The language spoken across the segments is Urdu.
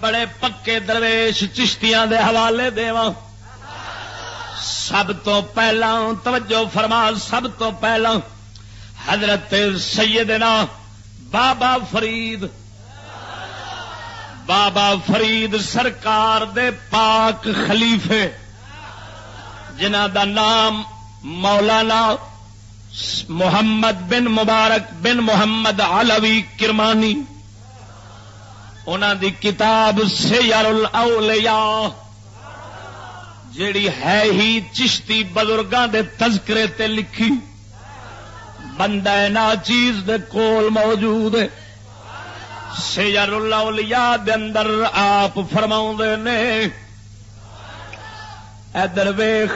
بڑے پکے درویش چشتیاں دے حوالے دیواں۔ سب تو پہلا توجہ فرما، سب تو پہلا حضرت سیدنا بابا فرید۔ بابا فرید سرکار دے پاک خلیفے جنہ دا نام مولانا محمد بن مبارک بن محمد علوی کرمانی۔ دی کتاب سیر الاولیاء جیڑی ہے ہی چشتی بزرگاں دے تذکرے تے لکھی۔ بندہ نا چیز دے کول موجود ہے۔ سیر الاولیاء دے اندر آپ فرما نے ادر ویخ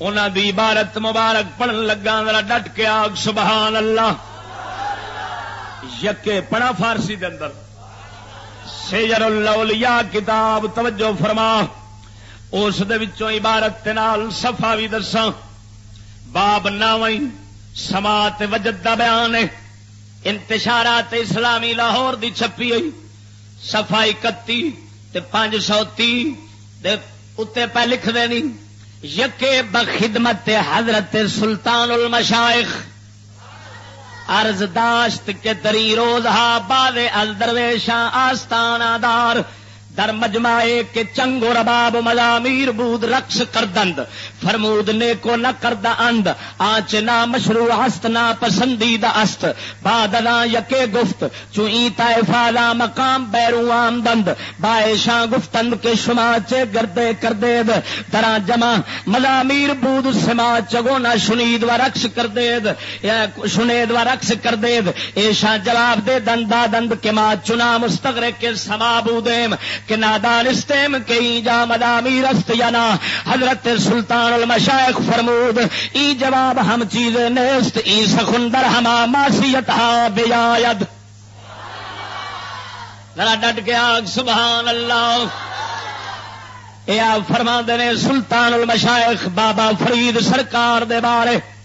انہوں دی عبارت مبارک پڑھن لگا ذرا ڈٹ کے آگ، سبحان اللہ۔ یکے پڑھا فارسی دے اندر۔ سیر الاولیاء کتاب توجہ فرما۔ اس عبارت نال صفا بھی دسا باب ناوئی سماعت وجد دا بیان ہے۔ انتشارات اسلامی لاہور دی چھپی ہوئی۔ سفا اکتی پانچ سو تی۔ اتنے پہ لکھ دینی۔ یقے بخدمت حضرت سلطان المشائخ۔ ارز داشت کے تری روز ہا باد الدرویشاں آستانہ دار در مجمائے کے چنگو رباب ملامیر بود رقص کردند۔ فرمود نے کو نہ کردا اند۔ آنچ نہ مشروع ہست نہ پسندیدہ است۔ بادلا یکے گفت چوئی طائفہ مقام بیرو آمدند۔ بائشاں گفتند کے شما چے گردے کردید۔ ترا جمع ملامیر بود، سما چگو نہ شنید و رقص کردید۔ شنید و رقص کردید۔ ایشاں جواب دے دندا دند کے ما چنا مستغرق کے سما بودیم۔ کہ نادان استیم کئی جا مدامی رست یا نا، حضرت سلطان المشائخ فرمود، ای جواب ہم چیز نیست، ای سخندر ہما ماسیت ہا بیاید۔ ذرا ڈٹ کے آگ سبحان اللہ۔ اے آپ فرما نے، سلطان المشائخ بابا فرید سرکار دے بارے۔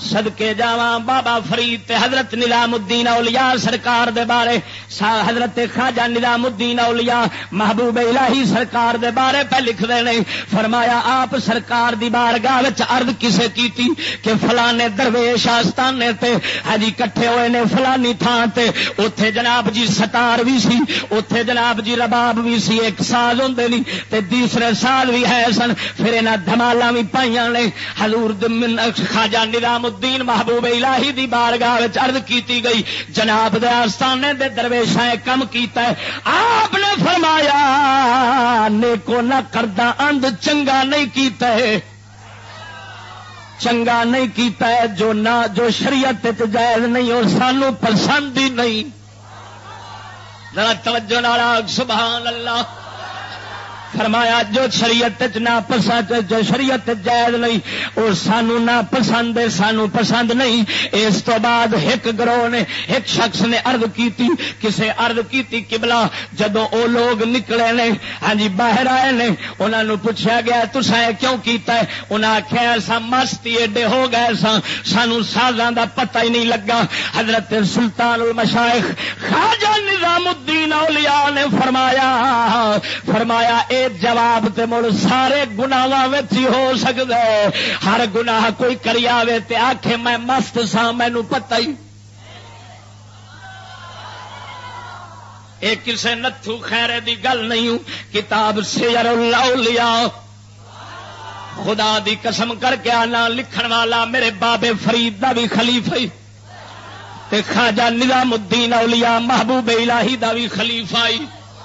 سدکے جا بابا فرید تے حضرت نظام الدین اولیاء سرکار دے بارے حضرت خواجہ نظام الدین اولیاء محبوب الہی سرکار دے بارے پہ لکھ دے نہیں فرمایا آپ سرکار دی بارگاہ وچ عرض کسے کیتی کہ فلانے درویش آستانے تے ہجی کٹھے ہوئے نے فلانی تھان تے، اوتھے جناب جی ستار بھی سی، اوتھے جناب جی رباب بھی سی، ایک ساز ہوندے نہیں تے دوسرے سال بھی ہے سن، پھر انہاں دھمالاں بھی پائیاں نے، حضور دمن خواجہ نظام الدین محبوب الہی دی بارگاہ عرض کیتی گئی، جناب دے آستانے دے درویشاں کم کیتا ہے۔ آپ نے فرمایا، نیکو نہ کردہ اند چنگا نہیں کیتا ہے۔ چنگا نہیں کیتا ہے، جو نہ، جو شریعت جائز نہیں، اور سانو پسند ہی نہیں۔ ذرا توجہ نالا سبحان اللہ۔ فرمایا، جو شریعت نہ پسند جو شریعت جائز نہیں وہ سانو نہ پسند سانو پسند نہیں۔ اس تو بعد ایک گروہ نے، ایک شخص نے ارد کی کسے ارد کی کبلا جدو او لوگ نکلے نے ہاں جی باہر آئے نے انہوں نے پوچھا گیا تسا کیوں کیتا ہے؟ انہیں آخیا سا مستی ایڈے ہو گئے سا سانو سازاں دا پتہ ہی نہیں لگا۔ حضرت سلطان المشائخ خواجہ نظام الدین فرمایا فرمایا، اے جواب تے مڑ سارے گنا ہو سکتا ہے ہر گنا کوئی کری آئے تے آخے میں مست سا مینو پتا ہی۔ کسے نتھو خیرے دی گل نہیں کتاب سیر اللہ لیا خدا دی قسم کر کے آنا، لکھن والا میرے بابے فرید دا بھی خلیفہ تے خواجہ نظام الدین اولیاء، محبوب الہی دا بھی خلیفہ